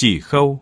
chỉ khâu.